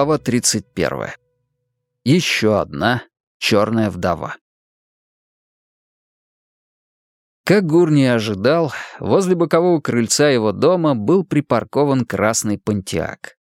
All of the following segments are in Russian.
Глава 31. Еще одна черная вдова. Как Гурни ожидал, возле бокового крыльца его дома был припаркован красный понтиак.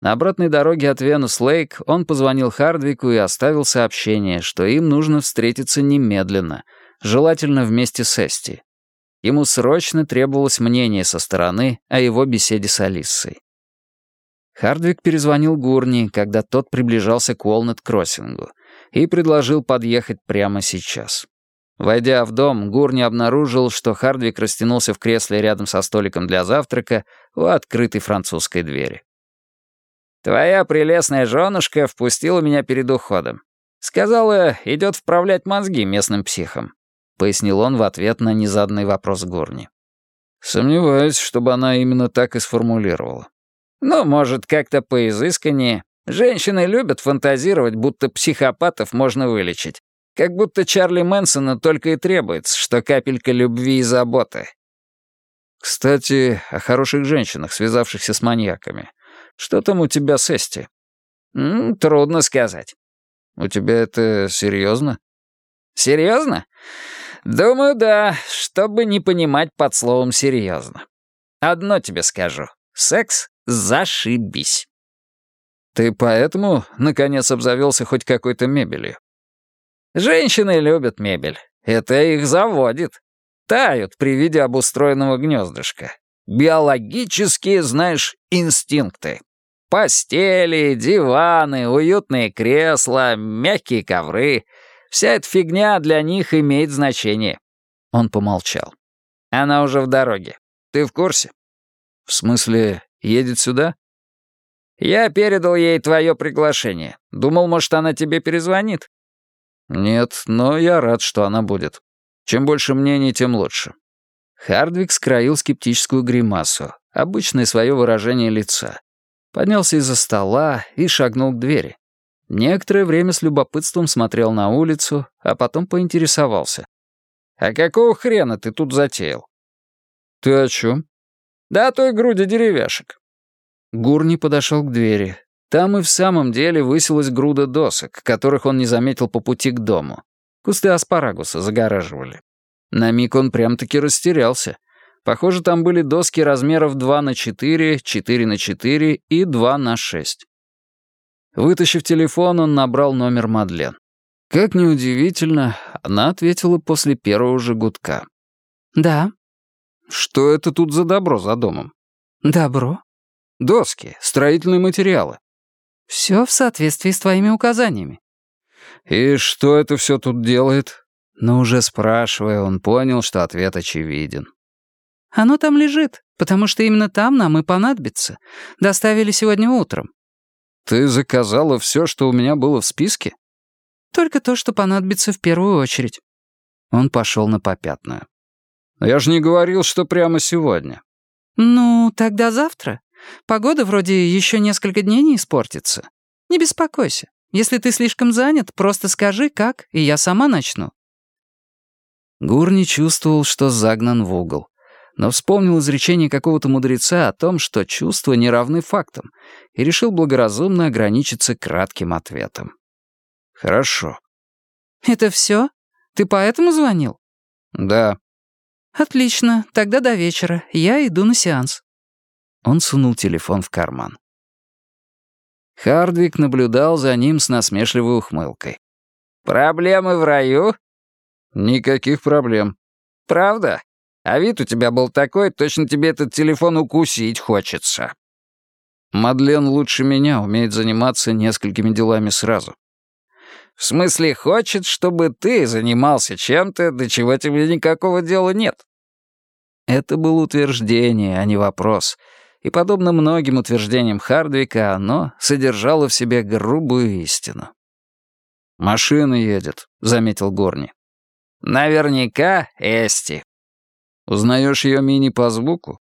На обратной дороге от Венус-Лейк он позвонил Хардвику и оставил сообщение, что им нужно встретиться немедленно, желательно вместе с Эсти. Ему срочно требовалось мнение со стороны о его беседе с Алиссой. Хардвик перезвонил Гурни, когда тот приближался к Уолнет-Кроссингу, и предложил подъехать прямо сейчас. Войдя в дом, Гурни обнаружил, что Хардвик растянулся в кресле рядом со столиком для завтрака у открытой французской двери. «Твоя прелестная женушка впустила меня перед уходом. Сказала, идет вправлять мозги местным психам», — пояснил он в ответ на незаданный вопрос Гурни. «Сомневаюсь, чтобы она именно так и сформулировала. Ну, может, как-то поизысканнее. Женщины любят фантазировать, будто психопатов можно вылечить. Как будто Чарли Мэнсона только и требуется, что капелька любви и заботы. Кстати, о хороших женщинах, связавшихся с маньяками. Что там у тебя с Эсти? М трудно сказать. У тебя это серьезно? Серьезно? Думаю, да, чтобы не понимать под словом серьезно. Одно тебе скажу. Секс Зашибись. Ты поэтому, наконец, обзавелся хоть какой-то мебелью? Женщины любят мебель. Это их заводит. Тают при виде обустроенного гнездышка. Биологические, знаешь, инстинкты. Постели, диваны, уютные кресла, мягкие ковры. Вся эта фигня для них имеет значение. Он помолчал. Она уже в дороге. Ты в курсе? В смысле, Едет сюда?» «Я передал ей твое приглашение. Думал, может, она тебе перезвонит?» «Нет, но я рад, что она будет. Чем больше мнений, тем лучше». Хардвик скроил скептическую гримасу, обычное свое выражение лица. Поднялся из-за стола и шагнул к двери. Некоторое время с любопытством смотрел на улицу, а потом поинтересовался. «А какого хрена ты тут затеял?» «Ты о чем?» Да той груди деревяшек». Гурни подошел к двери. Там и в самом деле высилась груда досок, которых он не заметил по пути к дому. Кусты аспарагуса загораживали. На миг он прям-таки растерялся. Похоже, там были доски размеров 2 на 4, 4 на 4 и 2 на 6. Вытащив телефон, он набрал номер Мадлен. Как неудивительно, она ответила после первого же гудка. «Да», что это тут за добро за домом? Добро? Доски, строительные материалы. Все в соответствии с твоими указаниями. И что это все тут делает? Но уже спрашивая, он понял, что ответ очевиден. Оно там лежит, потому что именно там нам и понадобится. Доставили сегодня утром. Ты заказала все, что у меня было в списке? Только то, что понадобится в первую очередь. Он пошел на попятную. Я же не говорил, что прямо сегодня. Ну, тогда завтра. Погода вроде еще несколько дней не испортится. Не беспокойся. Если ты слишком занят, просто скажи, как, и я сама начну». Гур не чувствовал, что загнан в угол, но вспомнил изречение какого-то мудреца о том, что чувства не равны фактам, и решил благоразумно ограничиться кратким ответом. «Хорошо». «Это все? Ты поэтому звонил?» «Да». «Отлично, тогда до вечера. Я иду на сеанс». Он сунул телефон в карман. Хардвик наблюдал за ним с насмешливой ухмылкой. «Проблемы в раю?» «Никаких проблем». «Правда? А вид у тебя был такой, точно тебе этот телефон укусить хочется». Мадлен лучше меня умеет заниматься несколькими делами сразу. В смысле, хочет, чтобы ты занимался чем-то, до чего тебе никакого дела нет. Это было утверждение, а не вопрос. И, подобно многим утверждениям Хардвика, оно содержало в себе грубую истину. «Машина едет», — заметил Горни. «Наверняка Эсти». «Узнаешь ее мини по звуку?»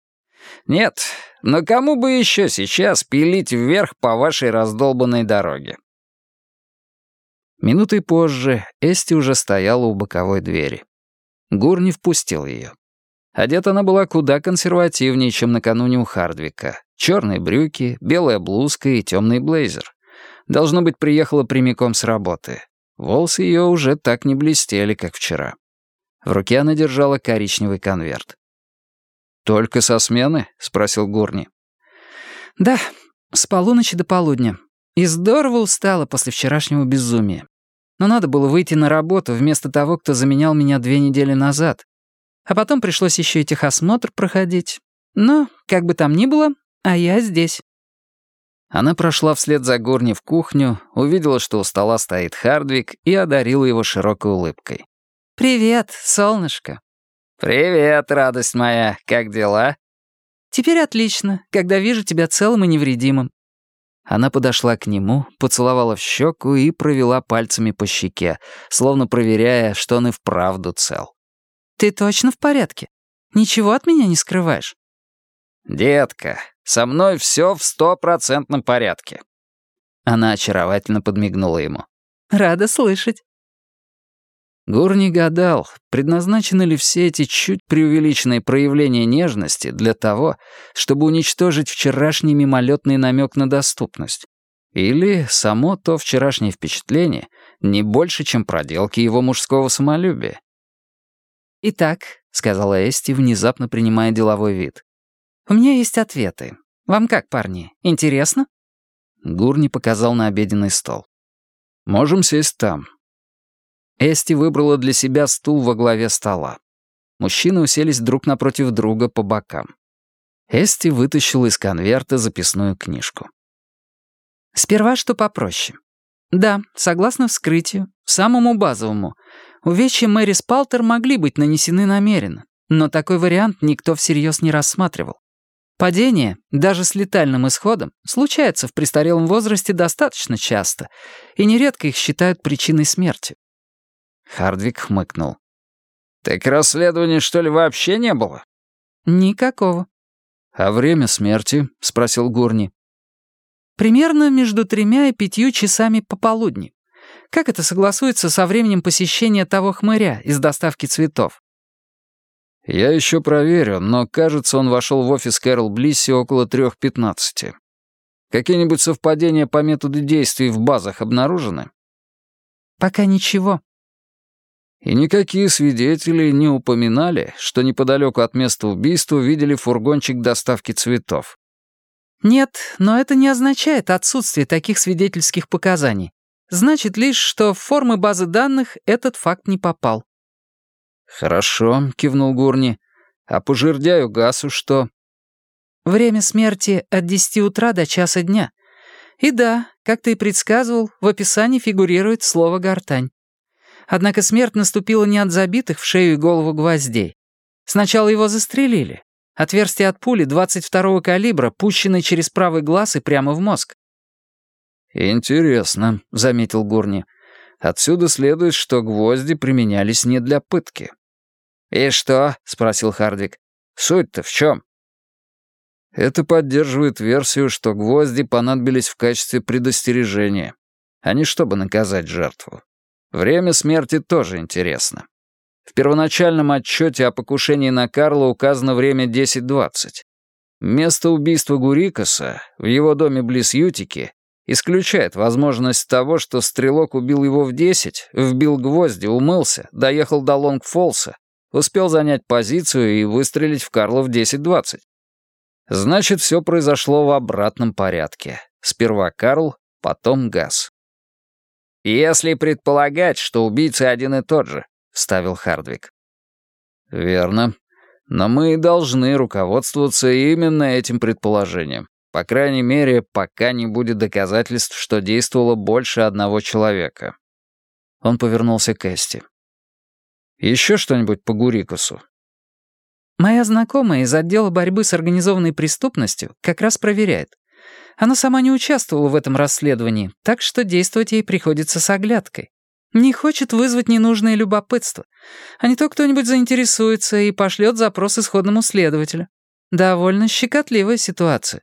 «Нет, но кому бы еще сейчас пилить вверх по вашей раздолбанной дороге?» Минутой позже Эсти уже стояла у боковой двери. Гур не впустил ее. Одета она была куда консервативнее, чем накануне у Хардвика. Черные брюки, белая блузка и темный блейзер. Должно быть, приехала прямиком с работы. Волосы ее уже так не блестели, как вчера. В руке она держала коричневый конверт. «Только со смены?» — спросил Гурни. «Да, с полуночи до полудня. И здорово устала после вчерашнего безумия. Но надо было выйти на работу вместо того, кто заменял меня две недели назад. А потом пришлось еще и техосмотр проходить. Но, как бы там ни было, а я здесь». Она прошла вслед за Горни в кухню, увидела, что у стола стоит Хардвик, и одарила его широкой улыбкой. «Привет, солнышко». «Привет, радость моя. Как дела?» «Теперь отлично, когда вижу тебя целым и невредимым». Она подошла к нему, поцеловала в щеку и провела пальцами по щеке, словно проверяя, что он и вправду цел. «Ты точно в порядке? Ничего от меня не скрываешь?» «Детка, со мной все в стопроцентном порядке». Она очаровательно подмигнула ему. «Рада слышать». Гурни гадал, предназначены ли все эти чуть преувеличенные проявления нежности для того, чтобы уничтожить вчерашний мимолетный намек на доступность. Или само то вчерашнее впечатление не больше, чем проделки его мужского самолюбия. «Итак», — сказала Эсти, внезапно принимая деловой вид, «у меня есть ответы. Вам как, парни, интересно?» Гурни показал на обеденный стол. «Можем сесть там. Эсти выбрала для себя стул во главе стола. Мужчины уселись друг напротив друга по бокам. Эсти вытащила из конверта записную книжку. «Сперва что попроще. Да, согласно вскрытию, самому базовому, увечья Мэри Спалтер могли быть нанесены намеренно, но такой вариант никто всерьез не рассматривал. Падение, даже с летальным исходом, случается в престарелом возрасте достаточно часто, и нередко их считают причиной смерти. Хардвик хмыкнул. «Так расследования, что ли, вообще не было?» «Никакого». «А время смерти?» — спросил Гурни. «Примерно между тремя и пятью часами пополудни. Как это согласуется со временем посещения того хмыря из доставки цветов?» «Я еще проверю, но, кажется, он вошел в офис Кэрол Блисси около трех пятнадцати. Какие-нибудь совпадения по методу действий в базах обнаружены?» «Пока ничего», и никакие свидетели не упоминали, что неподалеку от места убийства видели фургончик доставки цветов. Нет, но это не означает отсутствие таких свидетельских показаний. Значит лишь, что в формы базы данных этот факт не попал. «Хорошо», — кивнул Гурни. «А по жердяю Гасу что?» «Время смерти от десяти утра до часа дня. И да, как ты и предсказывал, в описании фигурирует слово «гортань». Однако смерть наступила не от забитых в шею и голову гвоздей. Сначала его застрелили. Отверстие от пули 22-го калибра, пущенное через правый глаз и прямо в мозг. «Интересно», — заметил Гурни. «Отсюда следует, что гвозди применялись не для пытки». «И что?» — спросил Хардик. «Суть-то в чем?» Это поддерживает версию, что гвозди понадобились в качестве предостережения, а не чтобы наказать жертву. Время смерти тоже интересно. В первоначальном отчете о покушении на Карла указано время 10.20. Место убийства Гурикаса в его доме близ Ютики исключает возможность того, что стрелок убил его в 10, вбил гвозди, умылся, доехал до Лонг-Фолса, успел занять позицию и выстрелить в Карла в 10.20. Значит, все произошло в обратном порядке. Сперва Карл, потом Газ. «Если предполагать, что убийцы один и тот же», — вставил Хардвик. «Верно. Но мы должны руководствоваться именно этим предположением. По крайней мере, пока не будет доказательств, что действовало больше одного человека». Он повернулся к Эсти. «Еще что-нибудь по Гурикусу?» «Моя знакомая из отдела борьбы с организованной преступностью как раз проверяет. Она сама не участвовала в этом расследовании, так что действовать ей приходится с оглядкой. Не хочет вызвать ненужное любопытство. А не то кто-нибудь заинтересуется и пошлет запрос исходному следователю. Довольно щекотливая ситуация.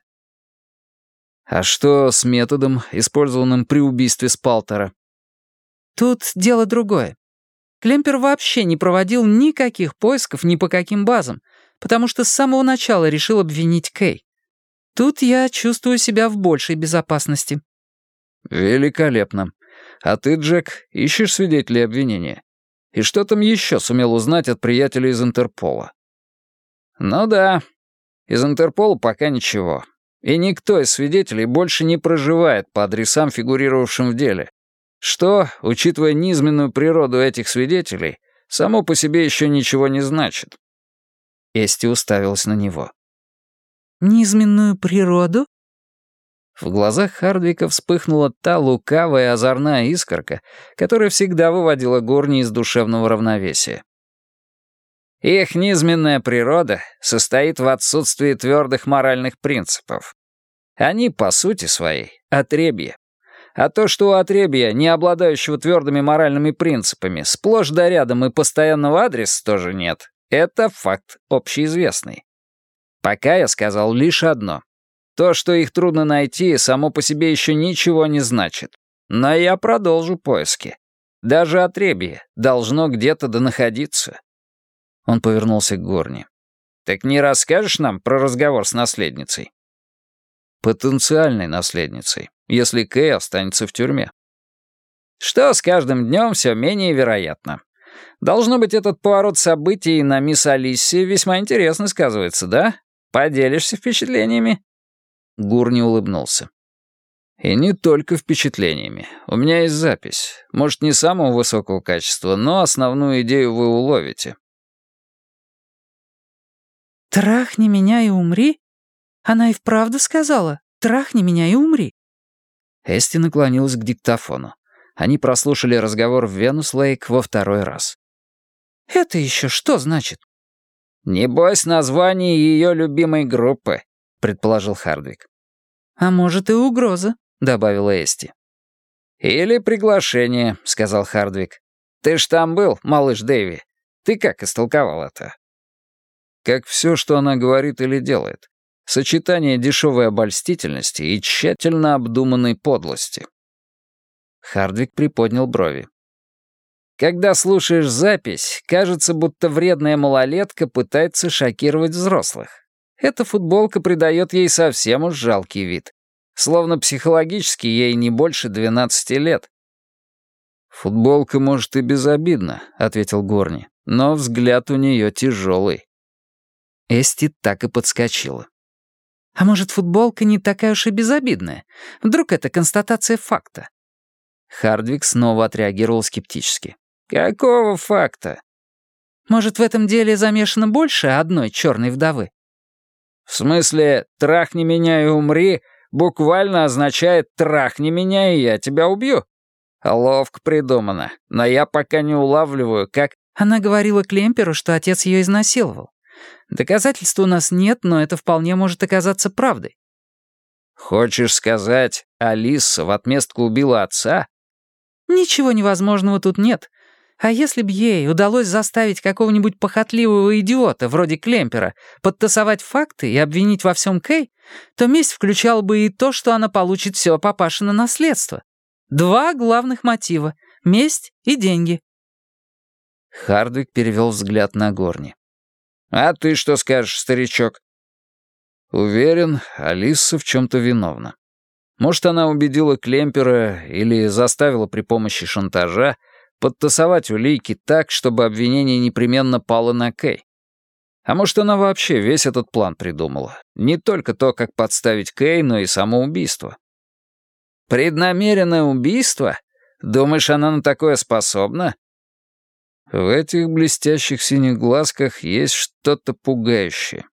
А что с методом, использованным при убийстве Спалтера? Тут дело другое. Клемпер вообще не проводил никаких поисков ни по каким базам, потому что с самого начала решил обвинить Кей. Тут я чувствую себя в большей безопасности. «Великолепно. А ты, Джек, ищешь свидетелей обвинения? И что там еще сумел узнать от приятелей из Интерпола?» «Ну да. Из Интерпола пока ничего. И никто из свидетелей больше не проживает по адресам, фигурировавшим в деле. Что, учитывая низменную природу этих свидетелей, само по себе еще ничего не значит». Эсти уставилась на него. «Низменную природу?» В глазах Хардвика вспыхнула та лукавая озорная искорка, которая всегда выводила Горни из душевного равновесия. Их низменная природа состоит в отсутствии твердых моральных принципов. Они, по сути своей, отребье. А то, что у отребья, не обладающего твердыми моральными принципами, сплошь да рядом и постоянного адреса тоже нет, это факт общеизвестный. Пока я сказал лишь одно. То, что их трудно найти, само по себе еще ничего не значит. Но я продолжу поиски. Даже отребье должно где-то донаходиться. Он повернулся к Горни. «Так не расскажешь нам про разговор с наследницей?» «Потенциальной наследницей, если Кэй останется в тюрьме». «Что с каждым днем все менее вероятно. Должно быть, этот поворот событий на мисс Алисии весьма интересно сказывается, да? Поделишься впечатлениями?» Гурни улыбнулся. «И не только впечатлениями. У меня есть запись. Может, не самого высокого качества, но основную идею вы уловите». «Трахни меня и умри?» Она и вправду сказала «трахни меня и умри». Эсти наклонилась к диктофону. Они прослушали разговор в Венус-Лейк во второй раз. «Это еще что значит?» «Небось, название ее любимой группы», предположил Хардвик. «А может, и угроза», — добавила Эсти. «Или приглашение», — сказал Хардвик. «Ты ж там был, малыш Дэви. Ты как истолковал это?» «Как все, что она говорит или делает. Сочетание дешевой обольстительности и тщательно обдуманной подлости». Хардвик приподнял брови. «Когда слушаешь запись, кажется, будто вредная малолетка пытается шокировать взрослых. Эта футболка придает ей совсем уж жалкий вид. Словно психологически ей не больше 12 лет. «Футболка, может, и безобидна», — ответил Горни, «но взгляд у нее тяжелый». Эсти так и подскочила. «А может, футболка не такая уж и безобидная? Вдруг это констатация факта?» Хардвик снова отреагировал скептически. «Какого факта?» «Может, в этом деле замешано больше одной черной вдовы?» В смысле «трахни меня и умри» буквально означает «трахни меня, и я тебя убью». Ловко придумано, но я пока не улавливаю, как... Она говорила Клемперу, что отец ее изнасиловал. Доказательств у нас нет, но это вполне может оказаться правдой. Хочешь сказать, Алиса в отместку убила отца? Ничего невозможного тут нет. А если б ей удалось заставить какого-нибудь похотливого идиота, вроде Клемпера, подтасовать факты и обвинить во всем Кей, то месть включала бы и то, что она получит все папашино наследство. Два главных мотива — месть и деньги. Хардвик перевел взгляд на Горни. «А ты что скажешь, старичок?» Уверен, Алиса в чем-то виновна. Может, она убедила Клемпера или заставила при помощи шантажа, подтасовать улики так, чтобы обвинение непременно пало на Кэй. А может, она вообще весь этот план придумала. Не только то, как подставить Кэй, но и само убийство. Преднамеренное убийство? Думаешь, она на такое способна? В этих блестящих синих глазках есть что-то пугающее.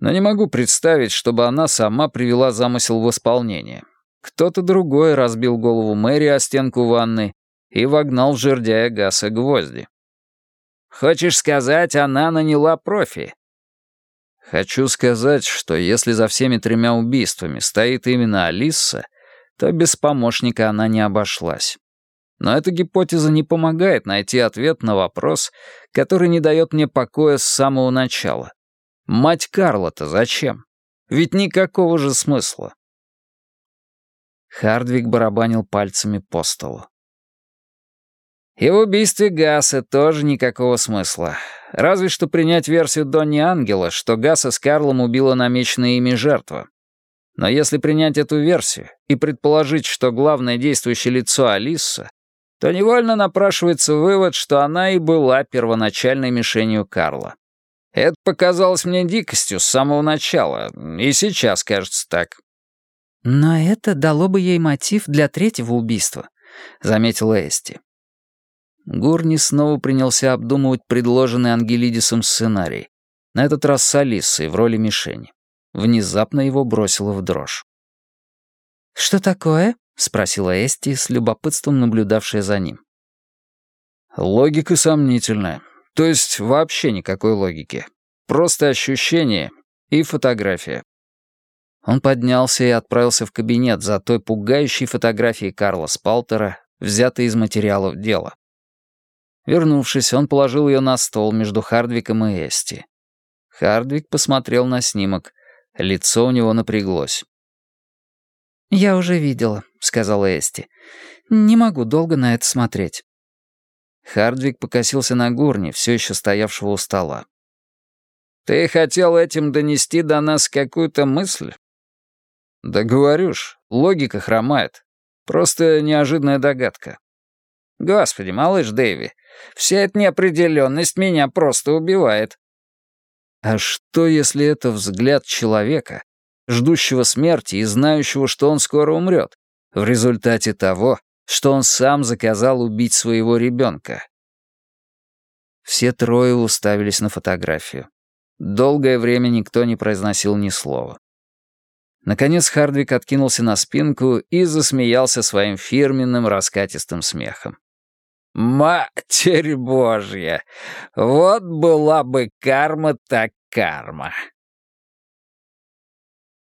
Но не могу представить, чтобы она сама привела замысел в исполнение. Кто-то другой разбил голову Мэри о стенку ванны и вогнал в жердяя Гаса гвозди. «Хочешь сказать, она наняла профи?» «Хочу сказать, что если за всеми тремя убийствами стоит именно Алиса, то без помощника она не обошлась. Но эта гипотеза не помогает найти ответ на вопрос, который не дает мне покоя с самого начала. Мать Карла-то зачем? Ведь никакого же смысла. Хардвик барабанил пальцами по столу. И в убийстве Гаса тоже никакого смысла. Разве что принять версию Донни Ангела, что Гаса с Карлом убила намеченная ими жертва. Но если принять эту версию и предположить, что главное действующее лицо Алиса, то невольно напрашивается вывод, что она и была первоначальной мишенью Карла. Это показалось мне дикостью с самого начала, и сейчас кажется так. «Но это дало бы ей мотив для третьего убийства», — заметила Эсти. Гурни снова принялся обдумывать предложенный Ангелидисом сценарий, на этот раз с Алисой в роли мишени. Внезапно его бросило в дрожь. «Что такое?» — спросила Эсти, с любопытством наблюдавшая за ним. «Логика сомнительная. То есть вообще никакой логики. Просто ощущение и фотография». Он поднялся и отправился в кабинет за той пугающей фотографией Карла Спалтера, взятой из материалов дела. Вернувшись, он положил ее на стол между Хардвиком и Эсти. Хардвик посмотрел на снимок. Лицо у него напряглось. «Я уже видела», — сказала Эсти. «Не могу долго на это смотреть». Хардвик покосился на Гурни, все еще стоявшего у стола. «Ты хотел этим донести до нас какую-то мысль?» «Да говорю ж, логика хромает. Просто неожиданная догадка». «Господи, малыш Дэйви, вся эта неопределенность меня просто убивает». А что, если это взгляд человека, ждущего смерти и знающего, что он скоро умрет, в результате того, что он сам заказал убить своего ребенка. Все трое уставились на фотографию. Долгое время никто не произносил ни слова. Наконец Хардвик откинулся на спинку и засмеялся своим фирменным раскатистым смехом. «Матерь Божья! Вот была бы карма так карма!»